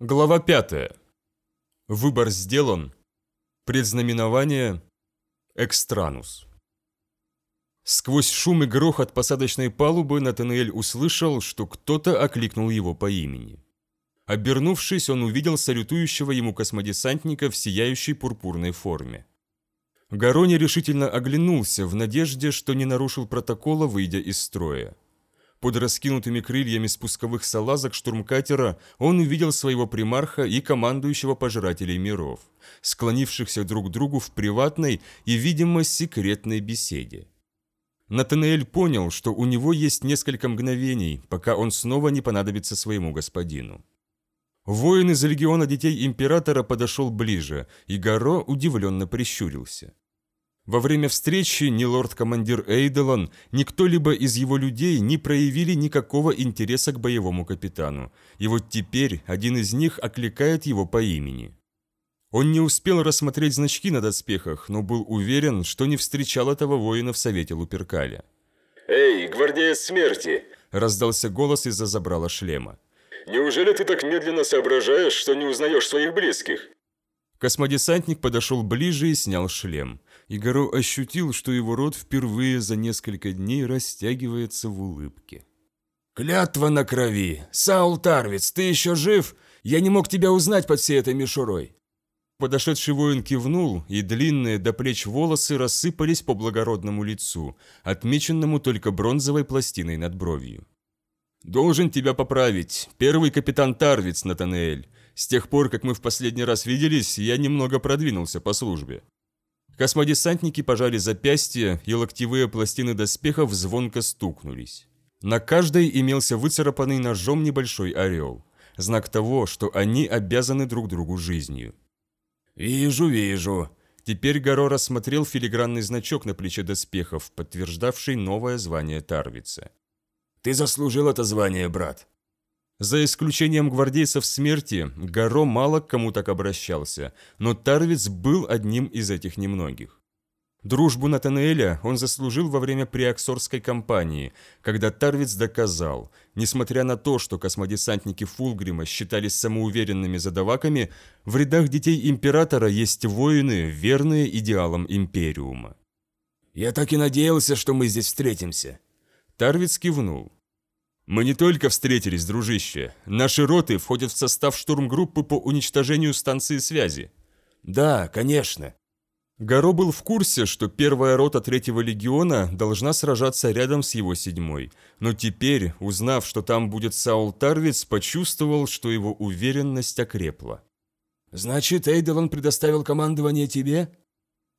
Глава 5. Выбор сделан. Предзнаменование. Экстранус. Сквозь шум и грохот посадочной палубы Натанаэль услышал, что кто-то окликнул его по имени. Обернувшись, он увидел салютующего ему космодесантника в сияющей пурпурной форме. Гарони решительно оглянулся в надежде, что не нарушил протокола, выйдя из строя. Под раскинутыми крыльями спусковых салазок штурмкатера он увидел своего примарха и командующего пожирателей миров, склонившихся друг к другу в приватной и, видимо, секретной беседе. Натанаэль понял, что у него есть несколько мгновений, пока он снова не понадобится своему господину. Воин из легиона детей императора подошел ближе, и Гаро удивленно прищурился. Во время встречи ни лорд-командир Эйделон, ни кто-либо из его людей не проявили никакого интереса к боевому капитану, и вот теперь один из них окликает его по имени. Он не успел рассмотреть значки на доспехах, но был уверен, что не встречал этого воина в Совете Луперкаля. «Эй, гвардеец смерти!» – раздался голос из-за забрала шлема. «Неужели ты так медленно соображаешь, что не узнаешь своих близких?» Космодесантник подошел ближе и снял шлем. Игоро ощутил, что его рот впервые за несколько дней растягивается в улыбке. «Клятва на крови! Саул Тарвиц, ты еще жив? Я не мог тебя узнать под всей этой мишурой!» Подошедший воин кивнул, и длинные до плеч волосы рассыпались по благородному лицу, отмеченному только бронзовой пластиной над бровью. «Должен тебя поправить. Первый капитан Тарвиц, Натанеэль. С тех пор, как мы в последний раз виделись, я немного продвинулся по службе». Космодесантники пожали запястья, и локтевые пластины доспехов звонко стукнулись. На каждой имелся выцарапанный ножом небольшой орел. Знак того, что они обязаны друг другу жизнью. «Вижу, вижу». Теперь Горо рассмотрел филигранный значок на плече доспехов, подтверждавший новое звание Тарвица. «Ты заслужил это звание, брат». За исключением гвардейцев смерти, Гаро мало к кому так обращался, но Тарвиц был одним из этих немногих. Дружбу Натанаэля он заслужил во время приоксорской кампании, когда Тарвиц доказал, несмотря на то, что космодесантники Фулгрима считались самоуверенными задаваками, в рядах детей Императора есть воины, верные идеалам Империума. «Я так и надеялся, что мы здесь встретимся». Тарвиц кивнул. «Мы не только встретились, дружище. Наши роты входят в состав штурмгруппы по уничтожению станции связи». «Да, конечно». Гаро был в курсе, что первая рота третьего легиона должна сражаться рядом с его седьмой, но теперь, узнав, что там будет Саул Тарвиц, почувствовал, что его уверенность окрепла. «Значит, Эйделон предоставил командование тебе?»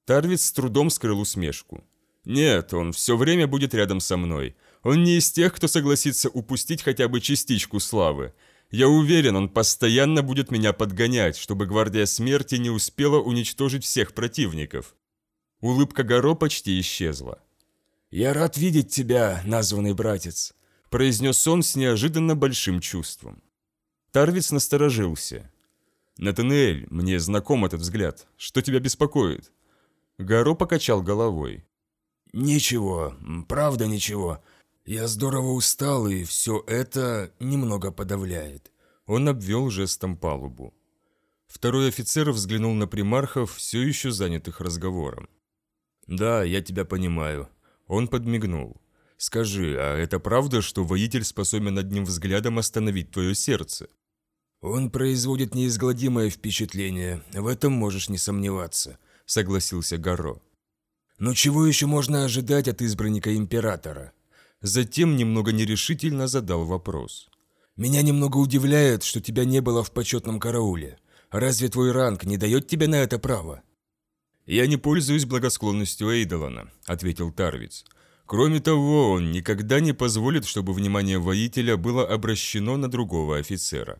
Тарвиц с трудом скрыл усмешку. «Нет, он все время будет рядом со мной. Он не из тех, кто согласится упустить хотя бы частичку славы. Я уверен, он постоянно будет меня подгонять, чтобы Гвардия Смерти не успела уничтожить всех противников». Улыбка Горо почти исчезла. «Я рад видеть тебя, названный братец», – произнес он с неожиданно большим чувством. Тарвиц насторожился. «Натанеэль, мне знаком этот взгляд. Что тебя беспокоит?» Горо покачал головой. «Ничего, правда ничего. Я здорово устал, и все это немного подавляет. Он обвел жестом палубу. Второй офицер взглянул на примархов, все еще занятых разговором. «Да, я тебя понимаю». Он подмигнул. «Скажи, а это правда, что воитель способен одним взглядом остановить твое сердце?» «Он производит неизгладимое впечатление, в этом можешь не сомневаться», — согласился Гаро. «Но чего еще можно ожидать от избранника Императора?» Затем немного нерешительно задал вопрос. «Меня немного удивляет, что тебя не было в почетном карауле. Разве твой ранг не дает тебе на это право?» «Я не пользуюсь благосклонностью Эйдолана», — ответил Тарвиц. «Кроме того, он никогда не позволит, чтобы внимание воителя было обращено на другого офицера».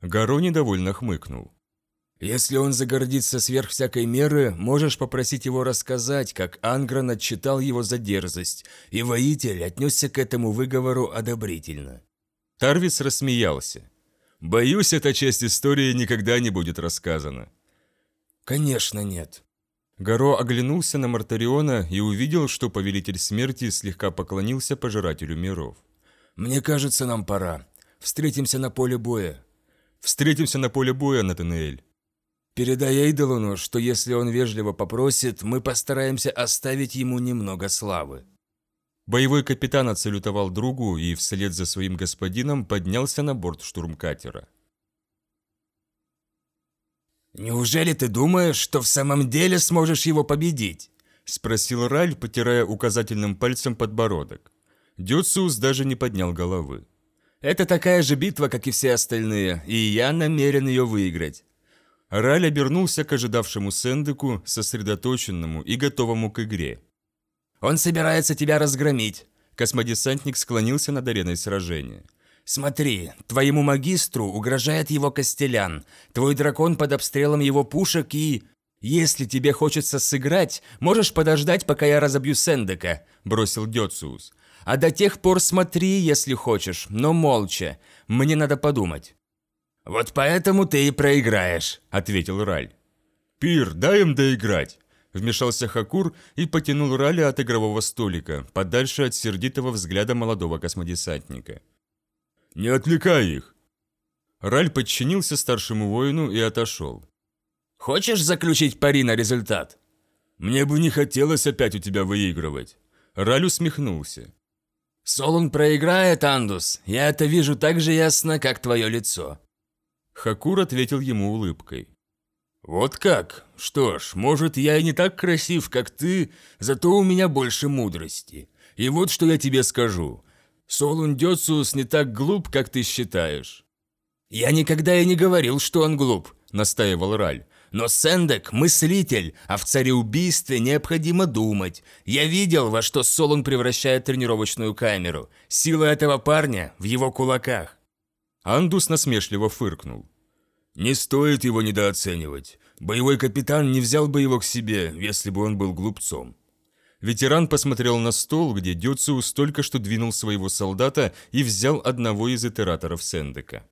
Гаро недовольно хмыкнул. Если он загордится сверх всякой меры, можешь попросить его рассказать, как Ангран отчитал его за дерзость, и воитель отнесся к этому выговору одобрительно. Тарвис рассмеялся. «Боюсь, эта часть истории никогда не будет рассказана». «Конечно нет». Горо оглянулся на Мартариона и увидел, что Повелитель Смерти слегка поклонился Пожирателю Миров. «Мне кажется, нам пора. Встретимся на поле боя. Встретимся на поле боя, Натанаэль. Передай Эйдолону, что если он вежливо попросит, мы постараемся оставить ему немного славы. Боевой капитан отсалютовал другу и вслед за своим господином поднялся на борт штурмкатера. «Неужели ты думаешь, что в самом деле сможешь его победить?» – спросил Раль, потирая указательным пальцем подбородок. Дюциус даже не поднял головы. «Это такая же битва, как и все остальные, и я намерен ее выиграть». Раль обернулся к ожидавшему Сендеку, сосредоточенному и готовому к игре. «Он собирается тебя разгромить!» Космодесантник склонился над ареной сражения. «Смотри, твоему магистру угрожает его Костелян, твой дракон под обстрелом его пушек и...» «Если тебе хочется сыграть, можешь подождать, пока я разобью Сендека», – бросил Дёциус. «А до тех пор смотри, если хочешь, но молча. Мне надо подумать». «Вот поэтому ты и проиграешь», – ответил Раль. «Пир, дай им доиграть», – вмешался Хакур и потянул Раля от игрового столика, подальше от сердитого взгляда молодого космодесантника. «Не отвлекай их!» Раль подчинился старшему воину и отошел. Хочешь заключить пари на результат? Мне бы не хотелось опять у тебя выигрывать. Раль усмехнулся. Солун проиграет, Андус. Я это вижу так же ясно, как твое лицо. Хакур ответил ему улыбкой. «Вот как? Что ж, может, я и не так красив, как ты, зато у меня больше мудрости. И вот что я тебе скажу. Солун Дёцус не так глуп, как ты считаешь». «Я никогда и не говорил, что он глуп», – настаивал Раль. Но Сендек – мыслитель, а в цареубийстве необходимо думать. Я видел, во что Солон превращает тренировочную камеру. Сила этого парня в его кулаках. Андус насмешливо фыркнул. «Не стоит его недооценивать. Боевой капитан не взял бы его к себе, если бы он был глупцом». Ветеран посмотрел на стол, где Дюциус только что двинул своего солдата и взял одного из итераторов Сендека.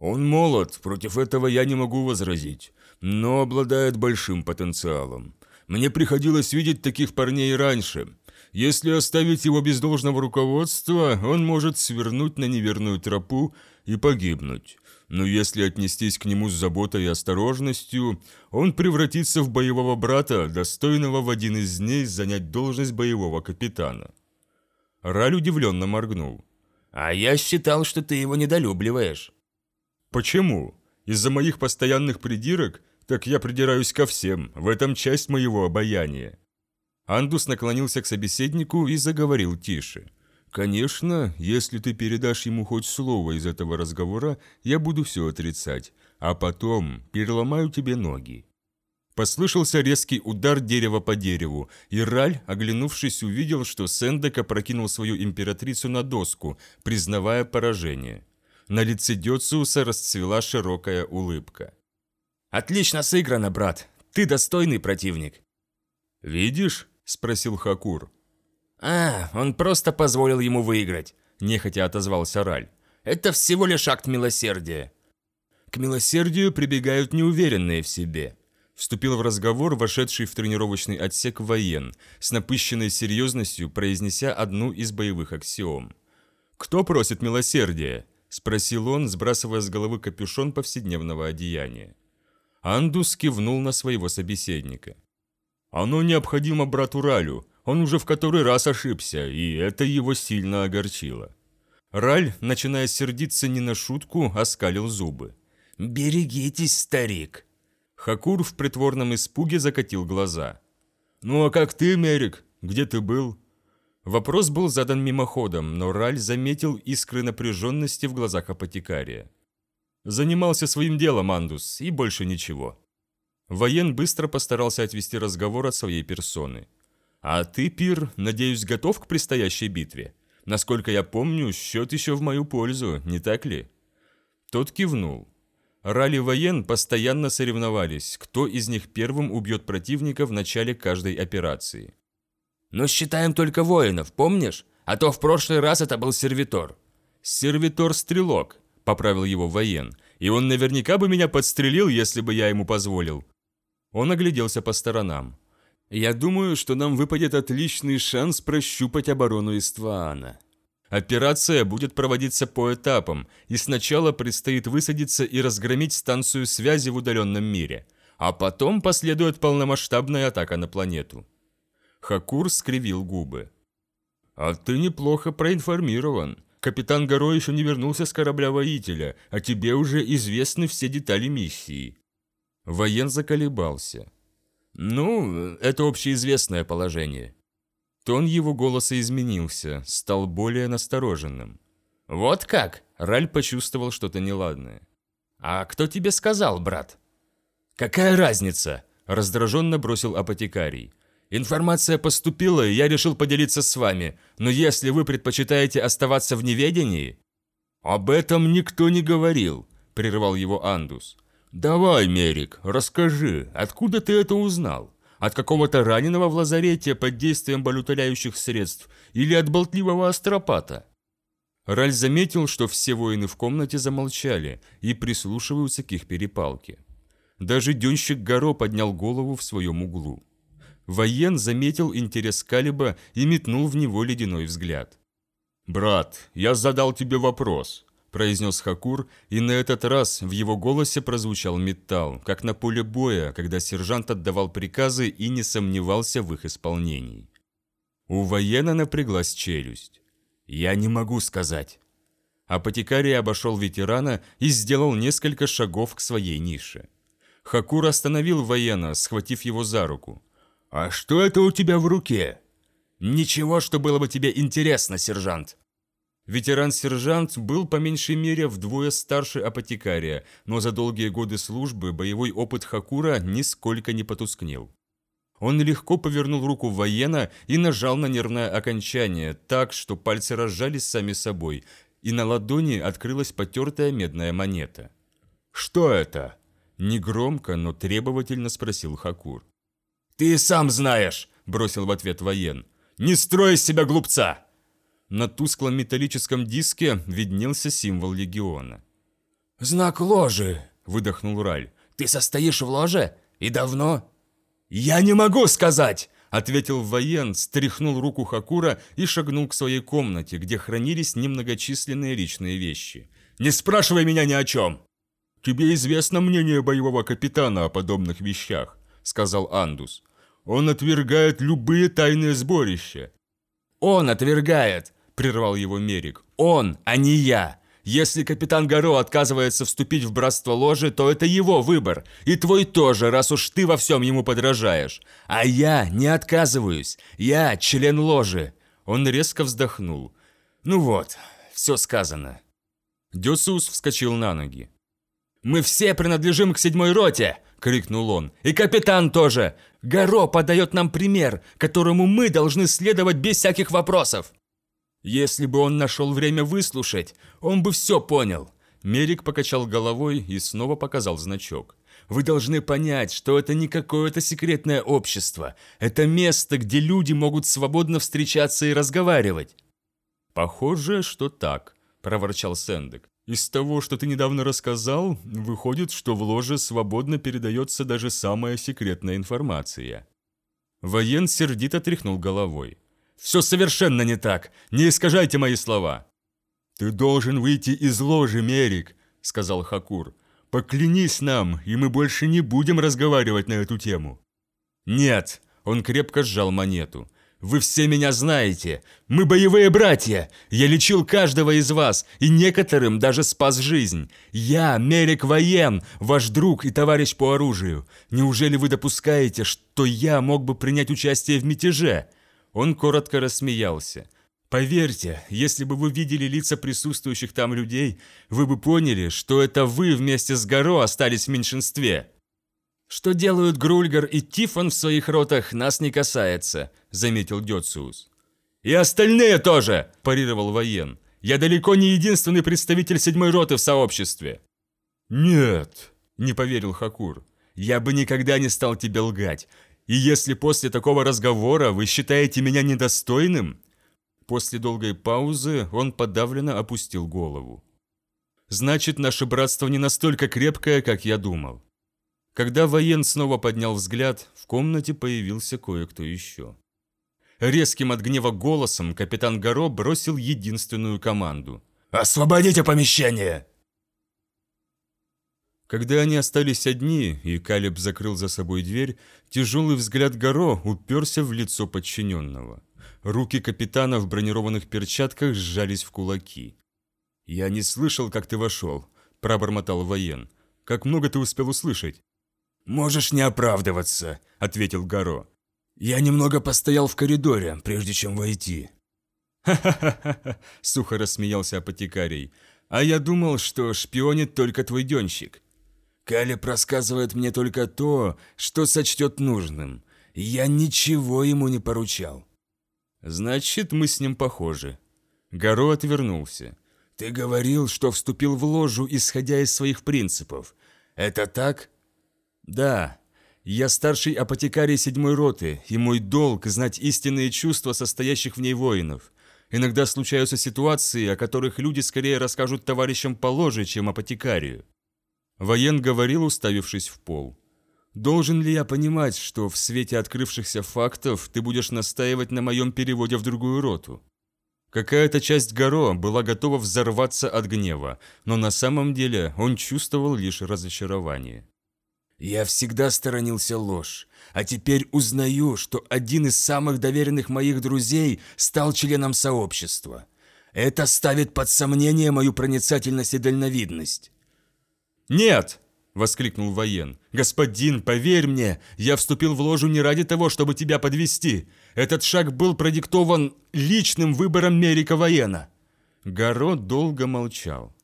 «Он молод, против этого я не могу возразить но обладает большим потенциалом. Мне приходилось видеть таких парней раньше. Если оставить его без должного руководства, он может свернуть на неверную тропу и погибнуть. Но если отнестись к нему с заботой и осторожностью, он превратится в боевого брата, достойного в один из дней занять должность боевого капитана. Раль удивленно моргнул. «А я считал, что ты его недолюбливаешь». «Почему? Из-за моих постоянных придирок? Так я придираюсь ко всем, в этом часть моего обаяния. Андус наклонился к собеседнику и заговорил тише. «Конечно, если ты передашь ему хоть слово из этого разговора, я буду все отрицать, а потом переломаю тебе ноги». Послышался резкий удар дерева по дереву, и Раль, оглянувшись, увидел, что Сендек опрокинул свою императрицу на доску, признавая поражение. На лице Дёциуса расцвела широкая улыбка. «Отлично сыграно, брат. Ты достойный противник». «Видишь?» – спросил Хакур. «А, он просто позволил ему выиграть», – нехотя отозвался Раль. «Это всего лишь акт милосердия». «К милосердию прибегают неуверенные в себе», – вступил в разговор вошедший в тренировочный отсек воен, с напыщенной серьезностью произнеся одну из боевых аксиом. «Кто просит милосердия?» – спросил он, сбрасывая с головы капюшон повседневного одеяния. Андус кивнул на своего собеседника. «Оно необходимо брату Ралю, он уже в который раз ошибся, и это его сильно огорчило». Раль, начиная сердиться не на шутку, оскалил зубы. «Берегитесь, старик!» Хакур в притворном испуге закатил глаза. «Ну а как ты, Мерик? Где ты был?» Вопрос был задан мимоходом, но Раль заметил искры напряженности в глазах апотекария. Занимался своим делом, Андус, и больше ничего. Воен быстро постарался отвести разговор от своей персоны. «А ты, Пир, надеюсь, готов к предстоящей битве? Насколько я помню, счет еще в мою пользу, не так ли?» Тот кивнул. Ралли воен постоянно соревновались, кто из них первым убьет противника в начале каждой операции. «Но считаем только воинов, помнишь? А то в прошлый раз это был сервитор». «Сервитор-стрелок», поправил его воен, и он наверняка бы меня подстрелил, если бы я ему позволил. Он огляделся по сторонам. Я думаю, что нам выпадет отличный шанс прощупать оборону Истваана. Операция будет проводиться по этапам, и сначала предстоит высадиться и разгромить станцию связи в удаленном мире, а потом последует полномасштабная атака на планету. Хакур скривил губы. «А ты неплохо проинформирован. Капитан Горо еще не вернулся с корабля-воителя, а тебе уже известны все детали миссии». Воен заколебался. «Ну, это общеизвестное положение». Тон его голоса изменился, стал более настороженным. «Вот как?» – Раль почувствовал что-то неладное. «А кто тебе сказал, брат?» «Какая разница?» – раздраженно бросил апотекарий. «Информация поступила, и я решил поделиться с вами, но если вы предпочитаете оставаться в неведении...» «Об этом никто не говорил», – прервал его Андус. «Давай, Мерик, расскажи, откуда ты это узнал?» От какого-то раненого в лазарете под действием болютоляющих средств или от болтливого астропата? Раль заметил, что все воины в комнате замолчали и прислушиваются к их перепалке. Даже дёнщик Горо поднял голову в своем углу. Воен заметил интерес Калиба и метнул в него ледяной взгляд. «Брат, я задал тебе вопрос произнес Хакур, и на этот раз в его голосе прозвучал металл, как на поле боя, когда сержант отдавал приказы и не сомневался в их исполнении. У воена напряглась челюсть. «Я не могу сказать». Апотекарий обошел ветерана и сделал несколько шагов к своей нише. Хакур остановил воена, схватив его за руку. «А что это у тебя в руке?» «Ничего, что было бы тебе интересно, сержант», Ветеран-сержант был по меньшей мере вдвое старше апотекария, но за долгие годы службы боевой опыт Хакура нисколько не потускнел. Он легко повернул руку воена и нажал на нервное окончание, так, что пальцы разжались сами собой, и на ладони открылась потертая медная монета. «Что это?» – негромко, но требовательно спросил Хакур. «Ты сам знаешь!» – бросил в ответ воен. «Не строй из себя глупца!» На тусклом металлическом диске виднелся символ легиона. «Знак ложи!» – выдохнул Раль. «Ты состоишь в ложе? И давно?» «Я не могу сказать!» – ответил воен, стряхнул руку Хакура и шагнул к своей комнате, где хранились немногочисленные личные вещи. «Не спрашивай меня ни о чем!» «Тебе известно мнение боевого капитана о подобных вещах», – сказал Андус. «Он отвергает любые тайные сборища». «Он отвергает!» Прервал его Мерик. «Он, а не я! Если капитан Горо отказывается вступить в братство ложи, то это его выбор. И твой тоже, раз уж ты во всем ему подражаешь. А я не отказываюсь. Я член ложи». Он резко вздохнул. «Ну вот, все сказано». Дёсус вскочил на ноги. «Мы все принадлежим к седьмой роте!» – крикнул он. «И капитан тоже! Горо подает нам пример, которому мы должны следовать без всяких вопросов!» Если бы он нашел время выслушать, он бы все понял. Мерик покачал головой и снова показал значок. Вы должны понять, что это не какое-то секретное общество. Это место, где люди могут свободно встречаться и разговаривать. Похоже, что так, проворчал Сендек. Из того, что ты недавно рассказал, выходит, что в ложе свободно передается даже самая секретная информация. Воен сердито тряхнул головой. Все совершенно не так. Не искажайте мои слова». «Ты должен выйти из ложи, Мерик», — сказал Хакур. «Поклянись нам, и мы больше не будем разговаривать на эту тему». «Нет», — он крепко сжал монету. «Вы все меня знаете. Мы боевые братья. Я лечил каждого из вас, и некоторым даже спас жизнь. Я, Мерик Воен, ваш друг и товарищ по оружию. Неужели вы допускаете, что я мог бы принять участие в мятеже?» Он коротко рассмеялся. «Поверьте, если бы вы видели лица присутствующих там людей, вы бы поняли, что это вы вместе с Горо остались в меньшинстве». «Что делают Грульгар и Тифон в своих ротах, нас не касается», — заметил Дёциус. «И остальные тоже!» – парировал воен. «Я далеко не единственный представитель седьмой роты в сообществе». «Нет», – не поверил Хакур. «Я бы никогда не стал тебе лгать. И если после такого разговора вы считаете меня недостойным...» После долгой паузы он подавленно опустил голову. «Значит, наше братство не настолько крепкое, как я думал». Когда воен снова поднял взгляд, в комнате появился кое-кто еще. Резким от гнева голосом капитан Горо бросил единственную команду. «Освободите помещение!» Когда они остались одни, и Калиб закрыл за собой дверь, тяжелый взгляд Горо уперся в лицо подчиненного. Руки капитана в бронированных перчатках сжались в кулаки. «Я не слышал, как ты вошел», – пробормотал воен. «Как много ты успел услышать?» «Можешь не оправдываться», – ответил Горо. «Я немного постоял в коридоре, прежде чем войти». «Ха-ха-ха!» – сухо рассмеялся апотекарий. «А я думал, что шпионит только твой денщик». Калеб рассказывает мне только то, что сочтет нужным. Я ничего ему не поручал. Значит, мы с ним похожи. Горо отвернулся. Ты говорил, что вступил в ложу, исходя из своих принципов. Это так? Да. Я старший апотекарий седьмой роты, и мой долг знать истинные чувства состоящих в ней воинов. Иногда случаются ситуации, о которых люди скорее расскажут товарищам по ложе, чем апотекарию. Воен говорил, уставившись в пол. «Должен ли я понимать, что в свете открывшихся фактов ты будешь настаивать на моем переводе в другую роту?» Какая-то часть Горо была готова взорваться от гнева, но на самом деле он чувствовал лишь разочарование. «Я всегда сторонился ложь, а теперь узнаю, что один из самых доверенных моих друзей стал членом сообщества. Это ставит под сомнение мою проницательность и дальновидность. «Нет!» – воскликнул воен. «Господин, поверь мне, я вступил в ложу не ради того, чтобы тебя подвести. Этот шаг был продиктован личным выбором Мерика воена». Горо долго молчал.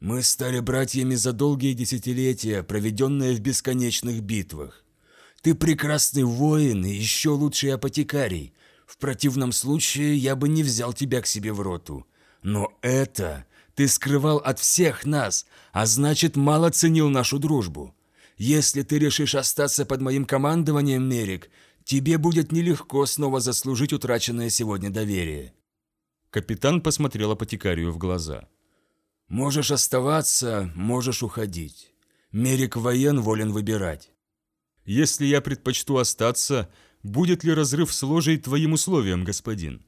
«Мы стали братьями за долгие десятилетия, проведенные в бесконечных битвах. Ты прекрасный воин и еще лучший апотекарий. В противном случае я бы не взял тебя к себе в роту. Но это ты скрывал от всех нас, а значит, мало ценил нашу дружбу. Если ты решишь остаться под моим командованием, Мерик, тебе будет нелегко снова заслужить утраченное сегодня доверие». Капитан посмотрел апотекарию в глаза. «Можешь оставаться, можешь уходить. Мерик воен волен выбирать». «Если я предпочту остаться, будет ли разрыв с ложей твоим условием, господин?»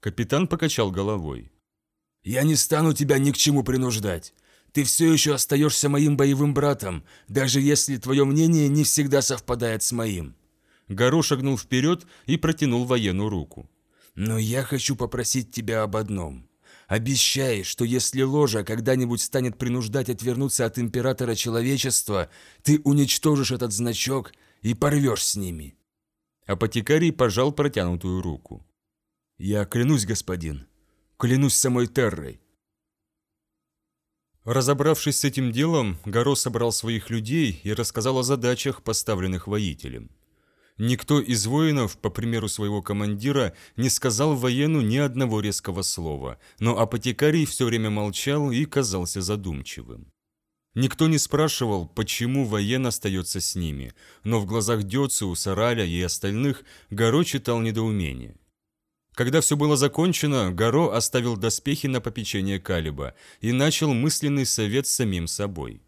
Капитан покачал головой. Я не стану тебя ни к чему принуждать. Ты все еще остаешься моим боевым братом, даже если твое мнение не всегда совпадает с моим». Гаро шагнул вперед и протянул военную руку. «Но я хочу попросить тебя об одном. Обещай, что если ложа когда-нибудь станет принуждать отвернуться от императора человечества, ты уничтожишь этот значок и порвешь с ними». Апотекарий пожал протянутую руку. «Я клянусь, господин», Клянусь самой Террой. Разобравшись с этим делом, Горо собрал своих людей и рассказал о задачах, поставленных воителем. Никто из воинов, по примеру своего командира, не сказал воену ни одного резкого слова, но апотекарий все время молчал и казался задумчивым. Никто не спрашивал, почему воен остается с ними, но в глазах Дёциуса, Раля и остальных Горо читал недоумение. Когда все было закончено, Гаро оставил доспехи на попечение Калиба и начал мысленный совет с самим собой.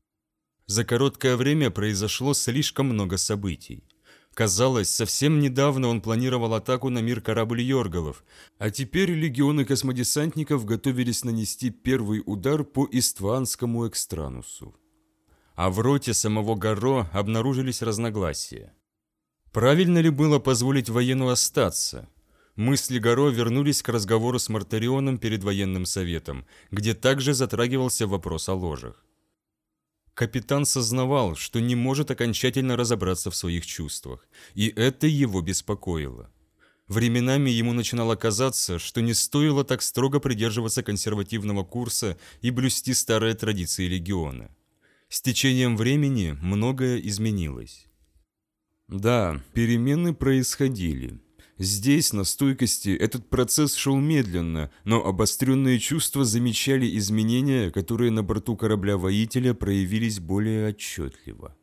За короткое время произошло слишком много событий. Казалось, совсем недавно он планировал атаку на мир корабль Йоргалов, а теперь легионы космодесантников готовились нанести первый удар по Истванскому экстранусу. А в роте самого Гаро обнаружились разногласия. Правильно ли было позволить воену остаться? Мысли Горо вернулись к разговору с Мартарионом перед военным советом, где также затрагивался вопрос о ложах. Капитан сознавал, что не может окончательно разобраться в своих чувствах, и это его беспокоило. Временами ему начинало казаться, что не стоило так строго придерживаться консервативного курса и блюсти старые традиции легиона. С течением времени многое изменилось. Да, перемены происходили, Здесь, на стойкости, этот процесс шел медленно, но обостренные чувства замечали изменения, которые на борту корабля-воителя проявились более отчетливо.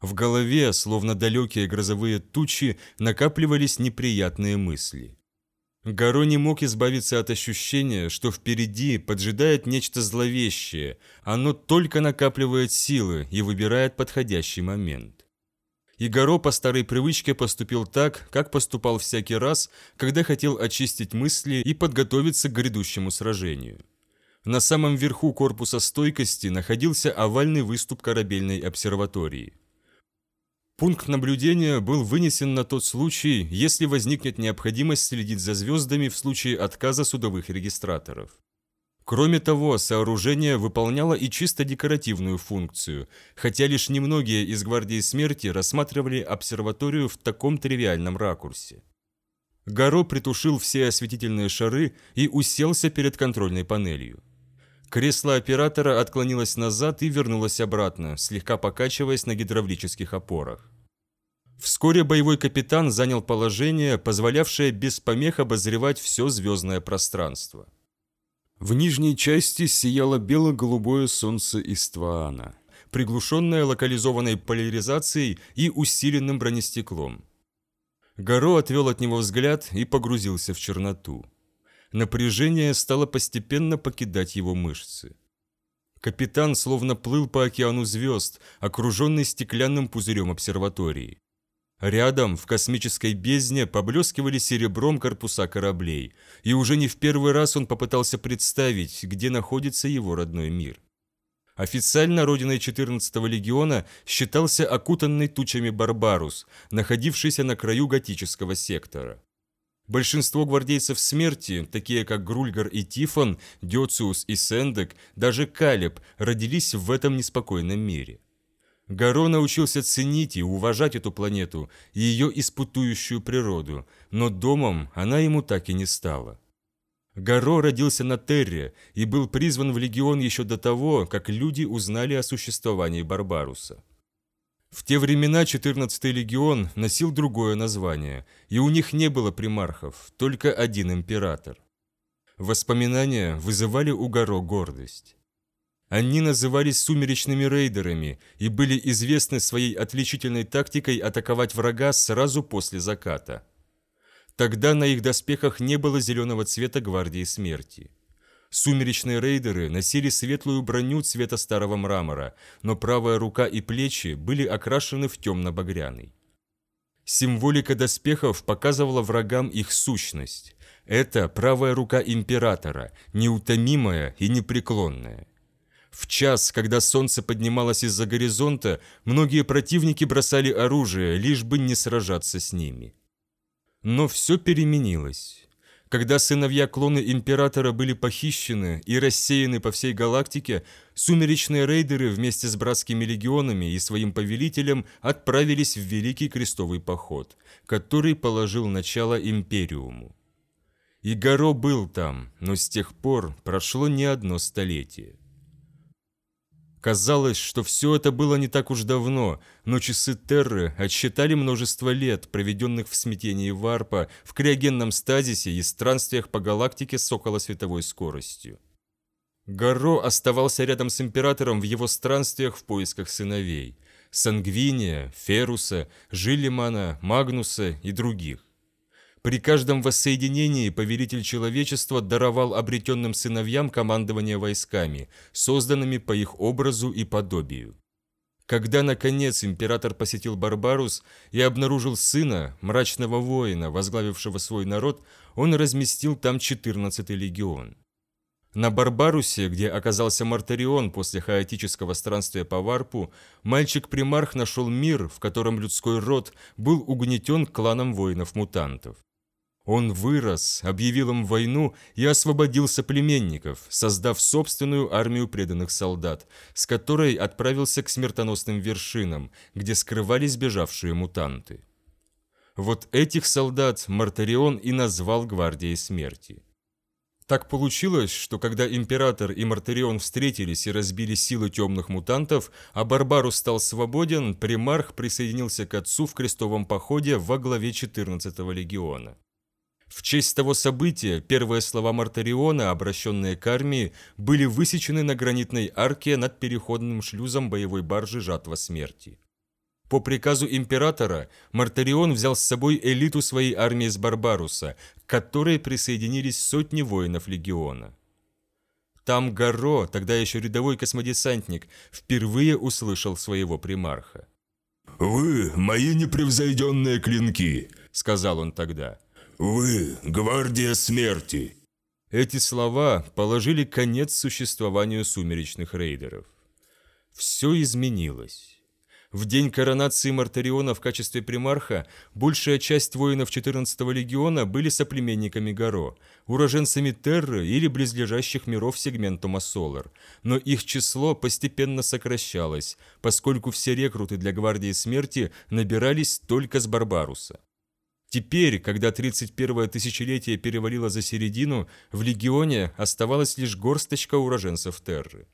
В голове, словно далекие грозовые тучи, накапливались неприятные мысли. Гаро не мог избавиться от ощущения, что впереди поджидает нечто зловещее, оно только накапливает силы и выбирает подходящий момент. И Горо по старой привычке поступил так, как поступал всякий раз, когда хотел очистить мысли и подготовиться к грядущему сражению. На самом верху корпуса стойкости находился овальный выступ корабельной обсерватории. Пункт наблюдения был вынесен на тот случай, если возникнет необходимость следить за звездами в случае отказа судовых регистраторов. Кроме того, сооружение выполняло и чисто декоративную функцию, хотя лишь немногие из Гвардии Смерти рассматривали обсерваторию в таком тривиальном ракурсе. Гаро притушил все осветительные шары и уселся перед контрольной панелью. Кресло оператора отклонилось назад и вернулось обратно, слегка покачиваясь на гидравлических опорах. Вскоре боевой капитан занял положение, позволявшее без помех обозревать все звездное пространство. В нижней части сияло бело-голубое солнце Истваана, приглушенное локализованной поляризацией и усиленным бронестеклом. Горо отвел от него взгляд и погрузился в черноту. Напряжение стало постепенно покидать его мышцы. Капитан словно плыл по океану звезд, окруженный стеклянным пузырем обсерватории. Рядом, в космической бездне, поблескивали серебром корпуса кораблей, и уже не в первый раз он попытался представить, где находится его родной мир. Официально родиной 14-го легиона считался окутанный тучами Барбарус, находившийся на краю готического сектора. Большинство гвардейцев смерти, такие как Грульгар и Тифон, Дёциус и Сендек, даже Калеб, родились в этом неспокойном мире. Гаро научился ценить и уважать эту планету и ее испытующую природу, но домом она ему так и не стала. Гаро родился на Терре и был призван в легион еще до того, как люди узнали о существовании Барбаруса. В те времена 14-й легион носил другое название, и у них не было примархов, только один император. Воспоминания вызывали у Гаро гордость. Они назывались сумеречными рейдерами и были известны своей отличительной тактикой атаковать врага сразу после заката. Тогда на их доспехах не было зеленого цвета гвардии смерти. Сумеречные рейдеры носили светлую броню цвета старого мрамора, но правая рука и плечи были окрашены в темно-багряный. Символика доспехов показывала врагам их сущность. Это правая рука императора, неутомимая и непреклонная. В час, когда солнце поднималось из-за горизонта, многие противники бросали оружие, лишь бы не сражаться с ними. Но все переменилось. Когда сыновья-клоны Императора были похищены и рассеяны по всей галактике, сумеречные рейдеры вместе с братскими легионами и своим повелителем отправились в Великий Крестовый Поход, который положил начало Империуму. И Горо был там, но с тех пор прошло не одно столетие. Казалось, что все это было не так уж давно, но часы Терры отсчитали множество лет, проведенных в смятении варпа, в криогенном стазисе и странствиях по галактике с околосветовой скоростью. Гарро оставался рядом с Императором в его странствиях в поисках сыновей – Сангвиния, Феруса, Жилимана, Магнуса и других. При каждом воссоединении повелитель человечества даровал обретенным сыновьям командование войсками, созданными по их образу и подобию. Когда, наконец, император посетил Барбарус и обнаружил сына, мрачного воина, возглавившего свой народ, он разместил там 14-й легион. На Барбарусе, где оказался Мартарион после хаотического странствия по Варпу, мальчик-примарх нашел мир, в котором людской род был угнетен кланом воинов-мутантов. Он вырос, объявил им войну и освободил соплеменников, создав собственную армию преданных солдат, с которой отправился к смертоносным вершинам, где скрывались бежавшие мутанты. Вот этих солдат Мартарион и назвал Гвардией Смерти. Так получилось, что когда Император и Мартарион встретились и разбили силы темных мутантов, а Барбарус стал свободен, примарх присоединился к отцу в крестовом походе во главе 14-го легиона. В честь того события первые слова Мартариона, обращенные к армии, были высечены на гранитной арке над переходным шлюзом боевой баржи «Жатва смерти». По приказу императора Мартарион взял с собой элиту своей армии с Барбаруса, к которой присоединились сотни воинов легиона. Там Гарро, тогда еще рядовой космодесантник, впервые услышал своего примарха. вы мои непревзойденные клинки», — сказал он тогда. «Вы — гвардия смерти». Эти слова положили конец существованию сумеречных рейдеров. Все изменилось. В день коронации Мартариона в качестве примарха большая часть воинов 14-го легиона были соплеменниками Гаро, уроженцами Терры или близлежащих миров сегментума Солар, но их число постепенно сокращалось, поскольку все рекруты для Гвардии Смерти набирались только с Барбаруса. Теперь, когда 31-е тысячелетие перевалило за середину, в легионе оставалась лишь горсточка уроженцев Терры.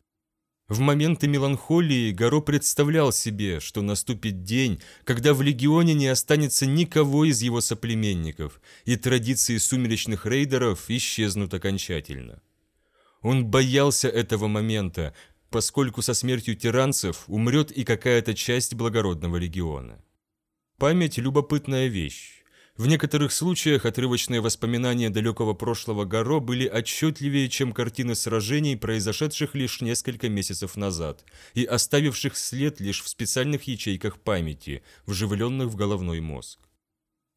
В моменты меланхолии Горо представлял себе, что наступит день, когда в легионе не останется никого из его соплеменников, и традиции сумеречных рейдеров исчезнут окончательно. Он боялся этого момента, поскольку со смертью тиранцев умрет и какая-то часть благородного легиона. Память – любопытная вещь. В некоторых случаях отрывочные воспоминания далекого прошлого Гаро были отчетливее, чем картины сражений, произошедших лишь несколько месяцев назад, и оставивших след лишь в специальных ячейках памяти, вживленных в головной мозг.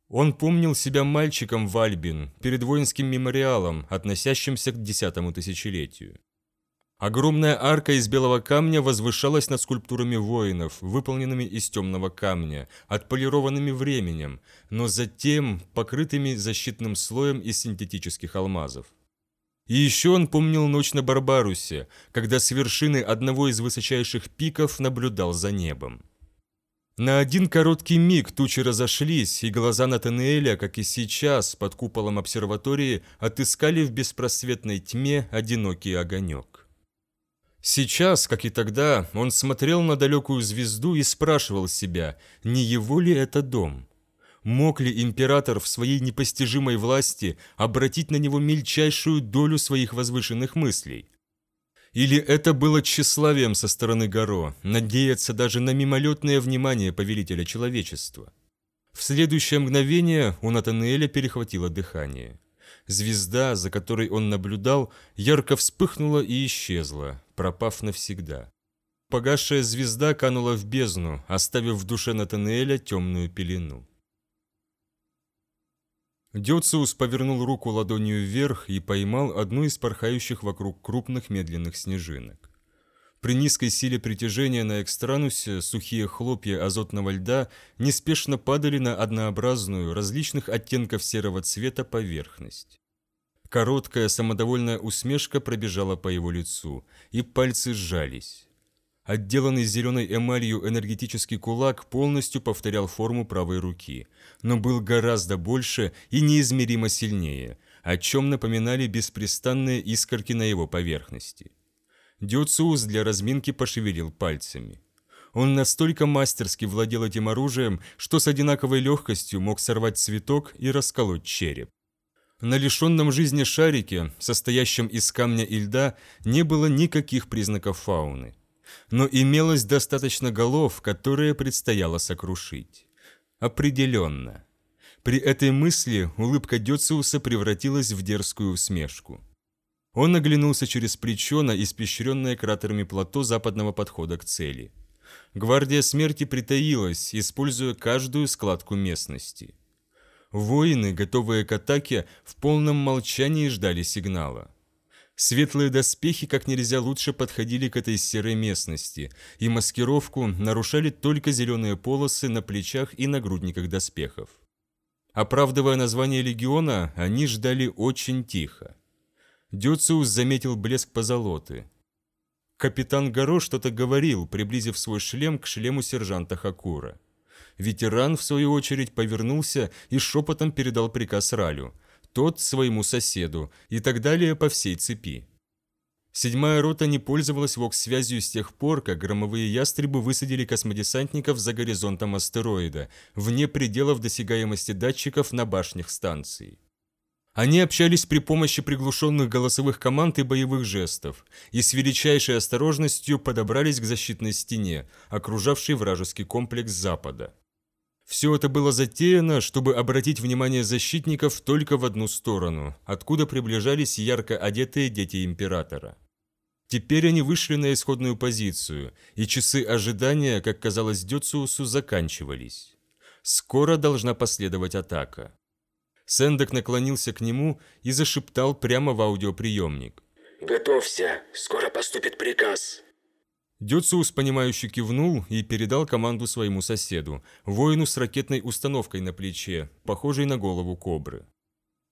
Он помнил себя мальчиком в Альбин, перед воинским мемориалом, относящимся к десятому тысячелетию. Огромная арка из белого камня возвышалась над скульптурами воинов, выполненными из темного камня, отполированными временем, но затем покрытыми защитным слоем из синтетических алмазов. И еще он помнил ночь на Барбарусе, когда с вершины одного из высочайших пиков наблюдал за небом. На один короткий миг тучи разошлись, и глаза Натанаэля, как и сейчас, под куполом обсерватории, отыскали в беспросветной тьме одинокий огонек. Сейчас, как и тогда, он смотрел на далекую звезду и спрашивал себя, не его ли это дом? Мог ли император в своей непостижимой власти обратить на него мельчайшую долю своих возвышенных мыслей? Или это было тщеславием со стороны Горо, надеяться даже на мимолетное внимание повелителя человечества? В следующее мгновение у Натанаэля перехватило дыхание. Звезда, за которой он наблюдал, ярко вспыхнула и исчезла, пропав навсегда. Погасшая звезда канула в бездну, оставив в душе Натанаэля темную пелену. Дёциус повернул руку ладонью вверх и поймал одну из порхающих вокруг крупных медленных снежинок. При низкой силе притяжения на экстранусе сухие хлопья азотного льда неспешно падали на однообразную, различных оттенков серого цвета поверхность. Короткая самодовольная усмешка пробежала по его лицу, и пальцы сжались. Отделанный зеленой эмалью энергетический кулак полностью повторял форму правой руки, но был гораздо больше и неизмеримо сильнее, о чем напоминали беспрестанные искорки на его поверхности. Дюциус для разминки пошевелил пальцами. Он настолько мастерски владел этим оружием, что с одинаковой легкостью мог сорвать цветок и расколоть череп. На лишенном жизни шарике, состоящем из камня и льда, не было никаких признаков фауны. Но имелось достаточно голов, которые предстояло сокрушить. Определенно. При этой мысли улыбка Дёциуса превратилась в дерзкую усмешку. Он оглянулся через плечо на испещренное кратерами плато западного подхода к цели. Гвардия смерти притаилась, используя каждую складку местности. Воины, готовые к атаке, в полном молчании ждали сигнала. Светлые доспехи как нельзя лучше подходили к этой серой местности, и маскировку нарушали только зеленые полосы на плечах и нагрудниках доспехов. Оправдывая название легиона, они ждали очень тихо. Дюциус заметил блеск позолоты. Капитан Горо что-то говорил, приблизив свой шлем к шлему сержанта Хакура. Ветеран, в свою очередь, повернулся и шепотом передал приказ Ралю, тот своему соседу и так далее по всей цепи. Седьмая рота не пользовалась ВОКС-связью с тех пор, как громовые ястребы высадили космодесантников за горизонтом астероида, вне пределов досягаемости датчиков на башнях станции. Они общались при помощи приглушенных голосовых команд и боевых жестов, и с величайшей осторожностью подобрались к защитной стене, окружавшей вражеский комплекс запада. Все это было затеяно, чтобы обратить внимание защитников только в одну сторону, откуда приближались ярко одетые дети Императора. Теперь они вышли на исходную позицию, и часы ожидания, как казалось Дёциусу, заканчивались. Скоро должна последовать атака. Сэндок наклонился к нему и зашептал прямо в аудиоприемник. «Готовься, скоро поступит приказ». Дёциус, понимающе кивнул и передал команду своему соседу, воину с ракетной установкой на плече, похожей на голову кобры.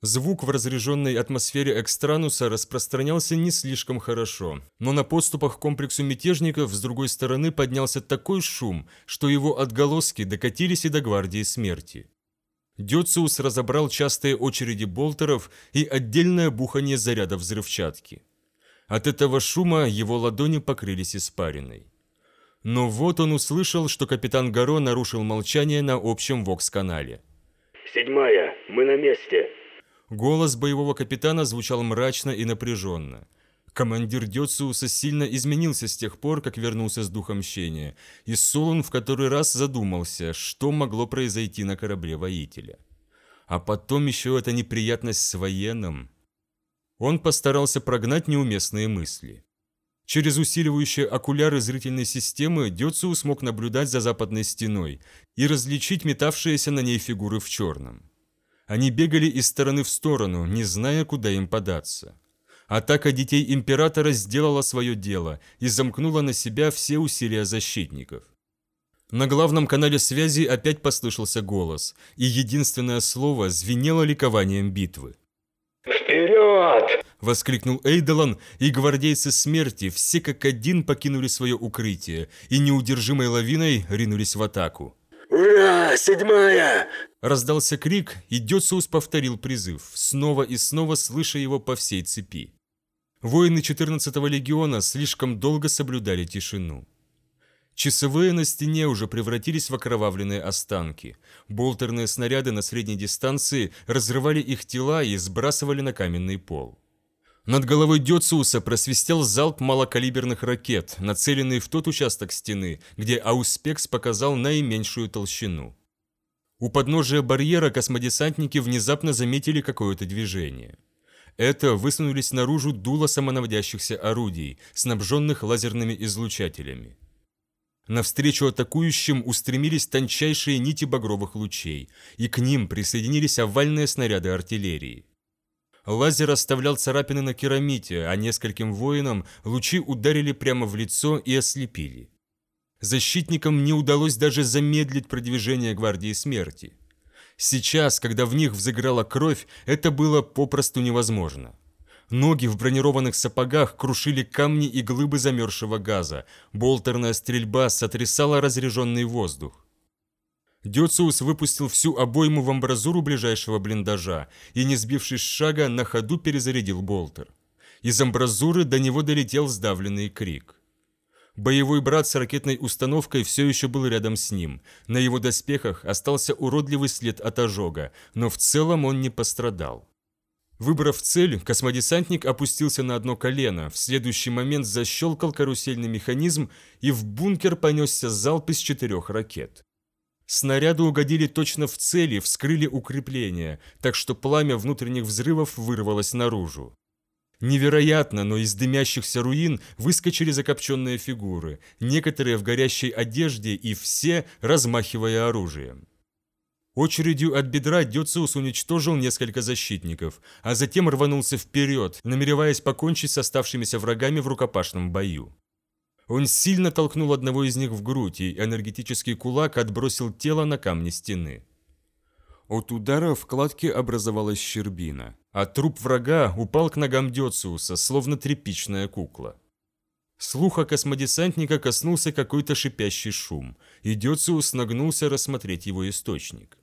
Звук в разряженной атмосфере Экстрануса распространялся не слишком хорошо, но на подступах к комплексу мятежников с другой стороны поднялся такой шум, что его отголоски докатились и до Гвардии Смерти. Дёциус разобрал частые очереди болтеров и отдельное бухание заряда взрывчатки. От этого шума его ладони покрылись испариной. Но вот он услышал, что капитан Гаро нарушил молчание на общем вокс-канале. «Седьмая, мы на месте». Голос боевого капитана звучал мрачно и напряженно. Командир Дёциуса сильно изменился с тех пор, как вернулся с Духом Мщения, и Солон в который раз задумался, что могло произойти на корабле воителя. А потом еще эта неприятность с военным. Он постарался прогнать неуместные мысли. Через усиливающие окуляры зрительной системы Дёциус смог наблюдать за западной стеной и различить метавшиеся на ней фигуры в черном. Они бегали из стороны в сторону, не зная, куда им податься. Атака детей Императора сделала свое дело и замкнула на себя все усилия защитников. На главном канале связи опять послышался голос, и единственное слово звенело ликованием битвы. «Вперед!» – воскликнул Эйдолан, и гвардейцы смерти все как один покинули свое укрытие и неудержимой лавиной ринулись в атаку. «Ура! Седьмая!» Раздался крик, и Дёциус повторил призыв, снова и снова слыша его по всей цепи. Воины 14-го легиона слишком долго соблюдали тишину. Часовые на стене уже превратились в окровавленные останки. Болтерные снаряды на средней дистанции разрывали их тела и сбрасывали на каменный пол. Над головой Дёциуса просвистел залп малокалиберных ракет, нацеленный в тот участок стены, где Ауспекс показал наименьшую толщину. У подножия барьера космодесантники внезапно заметили какое-то движение. Это высунулись наружу дула самонаводящихся орудий, снабженных лазерными излучателями. Навстречу атакующим устремились тончайшие нити багровых лучей, и к ним присоединились овальные снаряды артиллерии. Лазер оставлял царапины на керамите, а нескольким воинам лучи ударили прямо в лицо и ослепили. Защитникам не удалось даже замедлить продвижение Гвардии Смерти. Сейчас, когда в них взыграла кровь, это было попросту невозможно. Ноги в бронированных сапогах крушили камни и глыбы замерзшего газа, болтерная стрельба сотрясала разряженный воздух. Дёциус выпустил всю обойму в амбразуру ближайшего блиндажа и, не сбившись с шага, на ходу перезарядил болтер. Из амбразуры до него долетел сдавленный крик. Боевой брат с ракетной установкой все еще был рядом с ним. На его доспехах остался уродливый след от ожога, но в целом он не пострадал. Выбрав цель, космодесантник опустился на одно колено, в следующий момент защелкал карусельный механизм, и в бункер понесся залп из четырех ракет. Снаряды угодили точно в цели, вскрыли укрепления, так что пламя внутренних взрывов вырвалось наружу. Невероятно, но из дымящихся руин выскочили закопченные фигуры, некоторые в горящей одежде и все размахивая оружием. Очередью от бедра Дёциус уничтожил несколько защитников, а затем рванулся вперед, намереваясь покончить с оставшимися врагами в рукопашном бою. Он сильно толкнул одного из них в грудь, и энергетический кулак отбросил тело на камни стены. От удара в кладке образовалась щербина, а труп врага упал к ногам Дёциуса, словно тряпичная кукла. Слуха космодесантника коснулся какой-то шипящий шум, и Дёциус нагнулся рассмотреть его источник.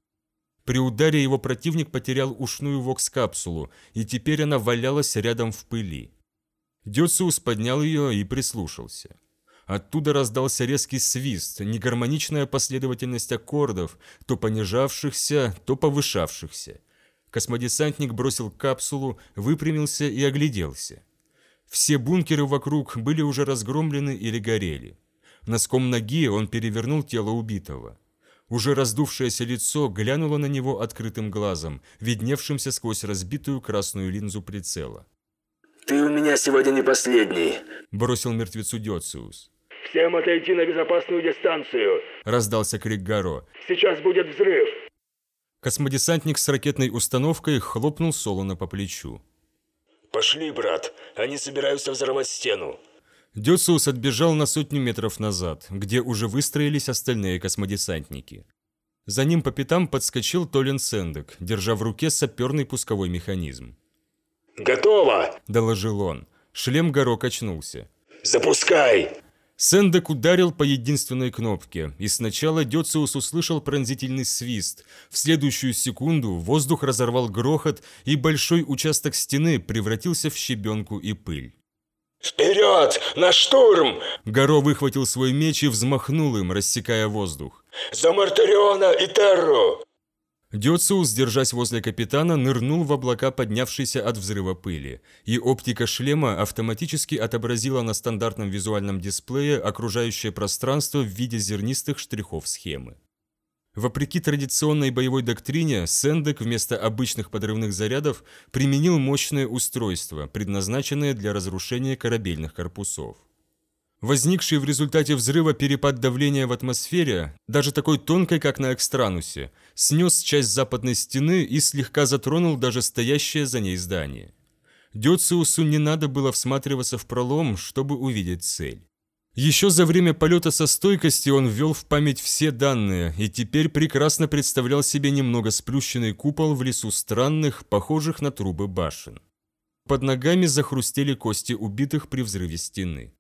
При ударе его противник потерял ушную вокс-капсулу, и теперь она валялась рядом в пыли. Дёциус поднял ее и прислушался. Оттуда раздался резкий свист, негармоничная последовательность аккордов, то понижавшихся, то повышавшихся. Космодесантник бросил капсулу, выпрямился и огляделся. Все бункеры вокруг были уже разгромлены или горели. Носком ноги он перевернул тело убитого. Уже раздувшееся лицо глянуло на него открытым глазом, видневшимся сквозь разбитую красную линзу прицела. Ты у меня сегодня не последний. Бросил мертвецу Дёциус. Всем отойти на безопасную дистанцию. Раздался крик Гаро. Сейчас будет взрыв. Космодесантник с ракетной установкой хлопнул Солона по плечу. Пошли, брат. Они собираются взорвать стену. Дёциус отбежал на сотню метров назад, где уже выстроились остальные космодесантники. За ним по пятам подскочил Толин Сендек, держа в руке саперный пусковой механизм. Готово! – доложил он. Шлем Горо качнулся. Запускай! Сендек ударил по единственной кнопке, и сначала Дёциус услышал пронзительный свист. В следующую секунду воздух разорвал грохот, и большой участок стены превратился в щебенку и пыль. Вперед! На штурм! Горо выхватил свой меч и взмахнул им, рассекая воздух. За Мартариона и Терру! Дёциус, держась возле капитана, нырнул в облака, поднявшиеся от взрыва пыли, и оптика шлема автоматически отобразила на стандартном визуальном дисплее окружающее пространство в виде зернистых штрихов схемы. Вопреки традиционной боевой доктрине, Сендек вместо обычных подрывных зарядов применил мощное устройство, предназначенное для разрушения корабельных корпусов. Возникший в результате взрыва перепад давления в атмосфере, даже такой тонкой, как на Экстранусе, снес часть западной стены и слегка затронул даже стоящее за ней здание. Дёциусу не надо было всматриваться в пролом, чтобы увидеть цель. Еще за время полета со стойкости он ввел в память все данные и теперь прекрасно представлял себе немного сплющенный купол в лесу странных, похожих на трубы башен. Под ногами захрустели кости убитых при взрыве стены.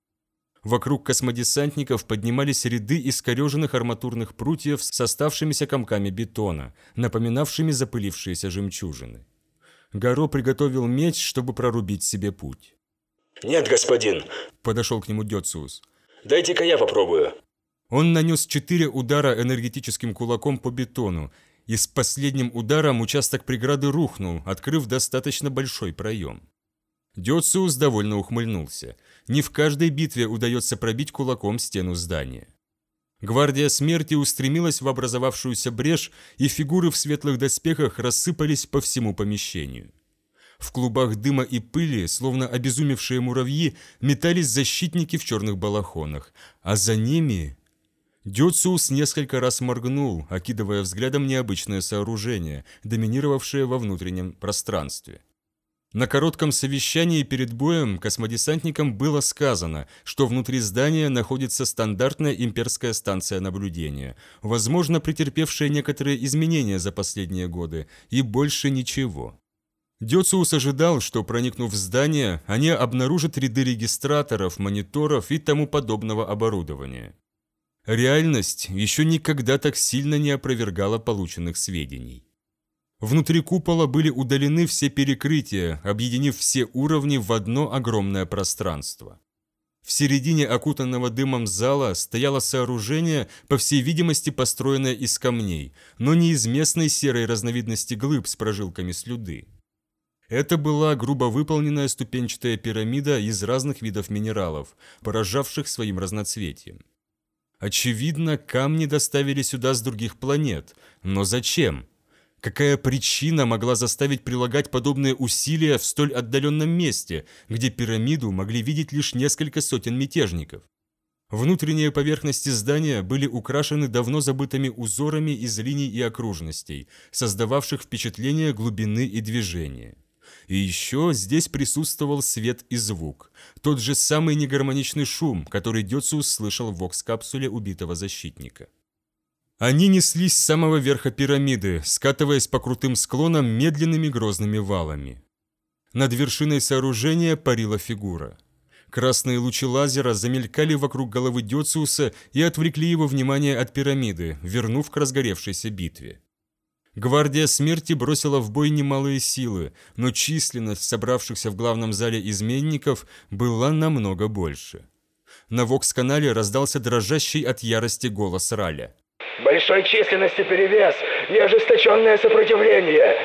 Вокруг космодесантников поднимались ряды искореженных арматурных прутьев с оставшимися комками бетона, напоминавшими запылившиеся жемчужины. Гаро приготовил меч, чтобы прорубить себе путь. Нет, господин. Подошел к нему Дёциус. Дайте-ка я попробую. Он нанес четыре удара энергетическим кулаком по бетону, и с последним ударом участок преграды рухнул, открыв достаточно большой проем. Дёциус довольно ухмыльнулся. Не в каждой битве удается пробить кулаком стену здания. Гвардия смерти устремилась в образовавшуюся брешь, и фигуры в светлых доспехах рассыпались по всему помещению. В клубах дыма и пыли, словно обезумевшие муравьи, метались защитники в черных балахонах, а за ними... Дёциус несколько раз моргнул, окидывая взглядом необычное сооружение, доминировавшее во внутреннем пространстве. На коротком совещании перед боем космодесантникам было сказано, что внутри здания находится стандартная имперская станция наблюдения, возможно, претерпевшая некоторые изменения за последние годы, и больше ничего. Дёциус ожидал, что, проникнув в здание, они обнаружат ряды регистраторов, мониторов и тому подобного оборудования. Реальность еще никогда так сильно не опровергала полученных сведений. Внутри купола были удалены все перекрытия, объединив все уровни в одно огромное пространство. В середине окутанного дымом зала стояло сооружение, по всей видимости построенное из камней, но не из местной серой разновидности глыб с прожилками слюды. Это была грубо выполненная ступенчатая пирамида из разных видов минералов, поражавших своим разноцветием. Очевидно, камни доставили сюда с других планет, но зачем? Какая причина могла заставить прилагать подобные усилия в столь отдаленном месте, где пирамиду могли видеть лишь несколько сотен мятежников? Внутренние поверхности здания были украшены давно забытыми узорами из линий и окружностей, создававших впечатление глубины и движения. И еще здесь присутствовал свет и звук, тот же самый негармоничный шум, который Дёциус слышал в вокс-капсуле убитого защитника. Они неслись с самого верха пирамиды, скатываясь по крутым склонам медленными грозными валами. Над вершиной сооружения парила фигура. Красные лучи лазера замелькали вокруг головы Дёциуса и отвлекли его внимание от пирамиды, вернув к разгоревшейся битве. Гвардия смерти бросила в бой немалые силы, но численность собравшихся в главном зале изменников была намного больше. На Вокс-канале раздался дрожащий от ярости голос Раля. Большой численности перевес и ожесточенное сопротивление.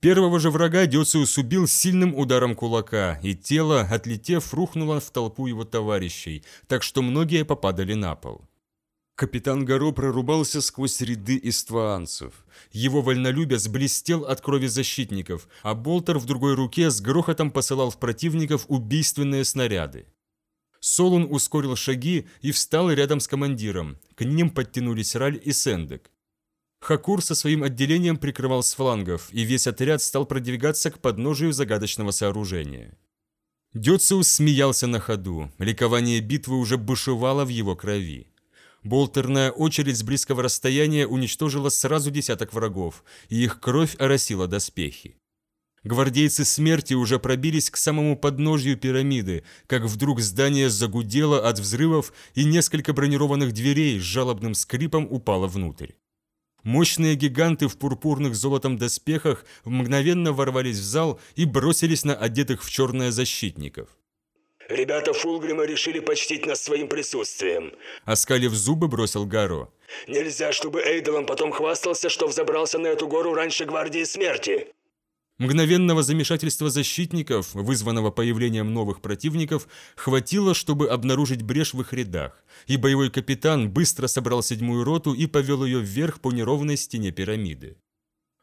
Первого же врага Дёциус убил сильным ударом кулака, и тело, отлетев, рухнуло в толпу его товарищей, так что многие попадали на пол. Капитан Горо прорубался сквозь ряды истваанцев. Его вольнолюбец блестел от крови защитников, а болтер в другой руке с грохотом посылал в противников убийственные снаряды. Солун ускорил шаги и встал рядом с командиром. К ним подтянулись Раль и Сендек. Хакур со своим отделением прикрывал с флангов, и весь отряд стал продвигаться к подножию загадочного сооружения. Дёциус смеялся на ходу, ликование битвы уже бушевало в его крови. Болтерная очередь с близкого расстояния уничтожила сразу десяток врагов, и их кровь оросила доспехи. Гвардейцы смерти уже пробились к самому подножью пирамиды, как вдруг здание загудело от взрывов, и несколько бронированных дверей с жалобным скрипом упало внутрь. Мощные гиганты в пурпурных золотом доспехах мгновенно ворвались в зал и бросились на одетых в черное защитников. Ребята Фулгрима решили почтить нас своим присутствием. Оскалив зубы, бросил Гаро. Нельзя, чтобы Эйдолон потом хвастался, что взобрался на эту гору раньше Гвардии Смерти. Мгновенного замешательства защитников, вызванного появлением новых противников, хватило, чтобы обнаружить брешь в их рядах, и боевой капитан быстро собрал седьмую роту и повел ее вверх по неровной стене пирамиды.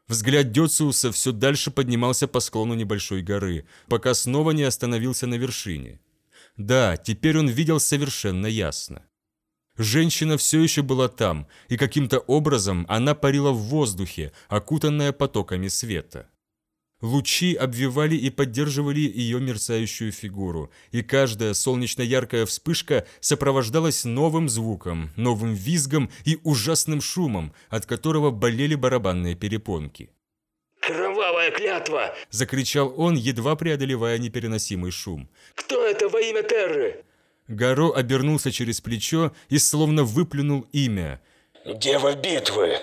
Взгляд Дёциуса все дальше поднимался по склону небольшой горы, пока снова не остановился на вершине. Да, теперь он видел совершенно ясно. Женщина все еще была там, и каким-то образом она парила в воздухе, окутанная потоками света. Лучи обвивали и поддерживали ее мерцающую фигуру, и каждая солнечно-яркая вспышка сопровождалась новым звуком, новым визгом и ужасным шумом, от которого болели барабанные перепонки. «Кровавая клятва!» – закричал он, едва преодолевая непереносимый шум. «Кто это во имя Терры?» Гаро обернулся через плечо и словно выплюнул имя. «Дева битвы!»